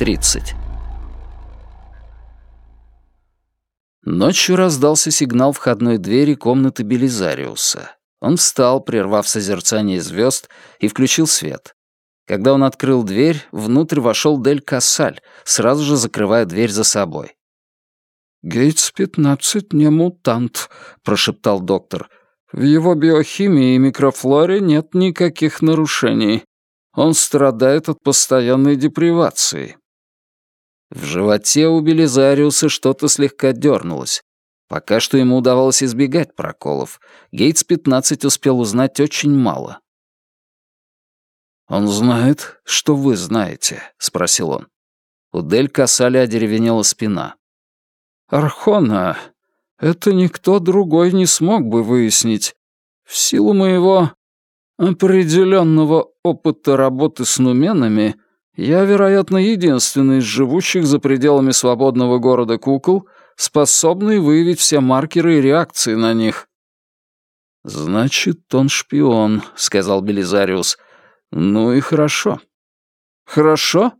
10.30. Ночью раздался сигнал входной двери комнаты Белизариуса. Он встал, прервав созерцание звезд, и включил свет. Когда он открыл дверь, внутрь вошел Дель Кассаль, сразу же закрывая дверь за собой. «Гейтс-15 не мутант», — прошептал доктор. «В его биохимии и микрофлоре нет никаких нарушений. Он страдает от постоянной депривации. В животе у Белизариуса что-то слегка дернулось. Пока что ему удавалось избегать проколов. Гейтс-15 успел узнать очень мало. «Он знает, что вы знаете?» — спросил он. У Дель Кассали одеревенела спина. «Архона, это никто другой не смог бы выяснить. В силу моего определенного опыта работы с нуменами — я, вероятно, единственный из живущих за пределами свободного города кукол, способный выявить все маркеры и реакции на них. «Значит, он шпион», — сказал Белизариус. «Ну и хорошо». «Хорошо?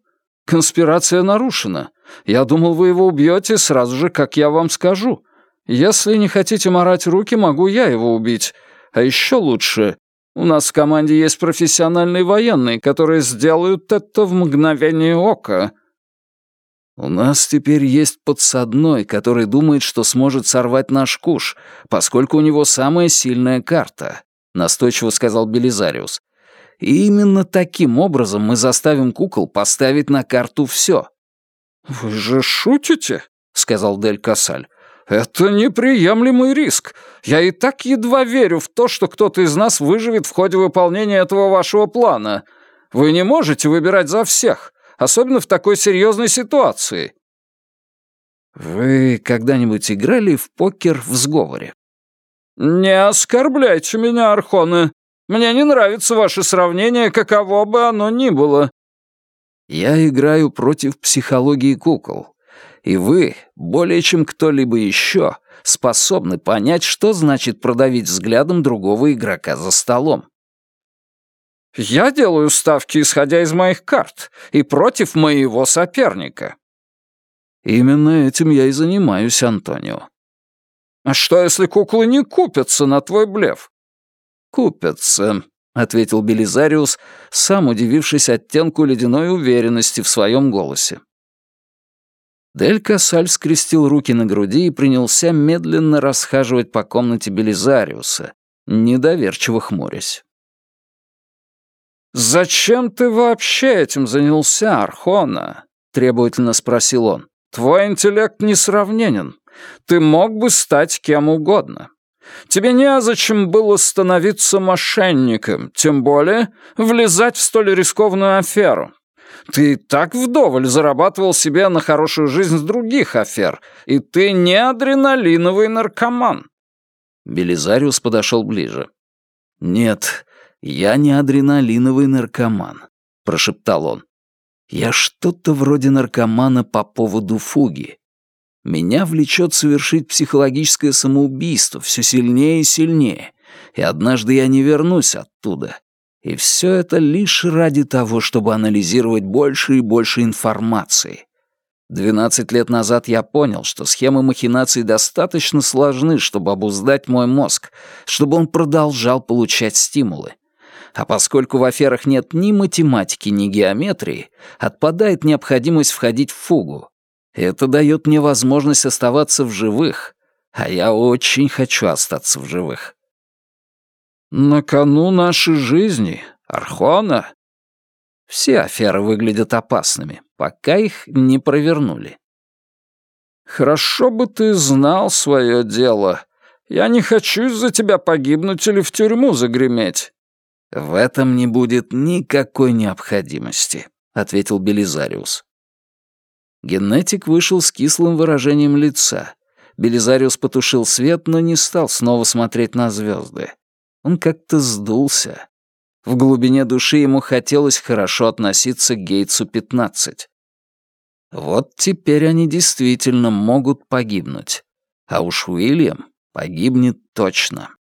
Конспирация нарушена. Я думал, вы его убьете сразу же, как я вам скажу. Если не хотите морать руки, могу я его убить. А еще лучше, у нас в команде есть профессиональные военные, которые сделают это в мгновение ока». «У нас теперь есть подсадной, который думает, что сможет сорвать наш куш, поскольку у него самая сильная карта», — настойчиво сказал Белизариус. «И именно таким образом мы заставим кукол поставить на карту все». «Вы же шутите?» — сказал Дель Касаль. «Это неприемлемый риск. Я и так едва верю в то, что кто-то из нас выживет в ходе выполнения этого вашего плана. Вы не можете выбирать за всех, особенно в такой серьезной ситуации». «Вы когда-нибудь играли в покер в сговоре?» «Не оскорбляйте меня, Архоны. Мне не нравится ваше сравнение, каково бы оно ни было». «Я играю против психологии кукол и вы, более чем кто-либо еще, способны понять, что значит продавить взглядом другого игрока за столом. «Я делаю ставки, исходя из моих карт, и против моего соперника». «Именно этим я и занимаюсь, Антонио». «А что, если куклы не купятся на твой блеф?» «Купятся», — ответил Белизариус, сам удивившись оттенку ледяной уверенности в своем голосе. Дель Кассаль скрестил руки на груди и принялся медленно расхаживать по комнате Белизариуса, недоверчиво хмурясь. «Зачем ты вообще этим занялся, Архона?» — требовательно спросил он. «Твой интеллект несравненен. Ты мог бы стать кем угодно. Тебе незачем было становиться мошенником, тем более влезать в столь рискованную аферу. Ты так вдоволь зарабатывал себе на хорошую жизнь с других афер, и ты не адреналиновый наркоман». Белизариус подошел ближе. «Нет, я не адреналиновый наркоман», — прошептал он. «Я что-то вроде наркомана по поводу фуги. Меня влечет совершить психологическое самоубийство все сильнее и сильнее, и однажды я не вернусь оттуда, и все это лишь ради того, чтобы анализировать больше и больше информации. Двенадцать лет назад я понял, что схемы махинаций достаточно сложны, чтобы обуздать мой мозг, чтобы он продолжал получать стимулы. А поскольку в аферах нет ни математики, ни геометрии, отпадает необходимость входить в фугу. Это дает мне возможность оставаться в живых, а я очень хочу остаться в живых. «На кону нашей жизни, Архона?» Все аферы выглядят опасными, пока их не провернули. «Хорошо бы ты знал свое дело. Я не хочу из-за тебя погибнуть или в тюрьму загреметь». «В этом не будет никакой необходимости», — ответил Белизариус. Генетик вышел с кислым выражением лица. Белизариус потушил свет, но не стал снова смотреть на звезды. Он как-то сдулся. В глубине души ему хотелось хорошо относиться к Гейтсу-15. Вот теперь они действительно могут погибнуть. А уж Уильям погибнет точно.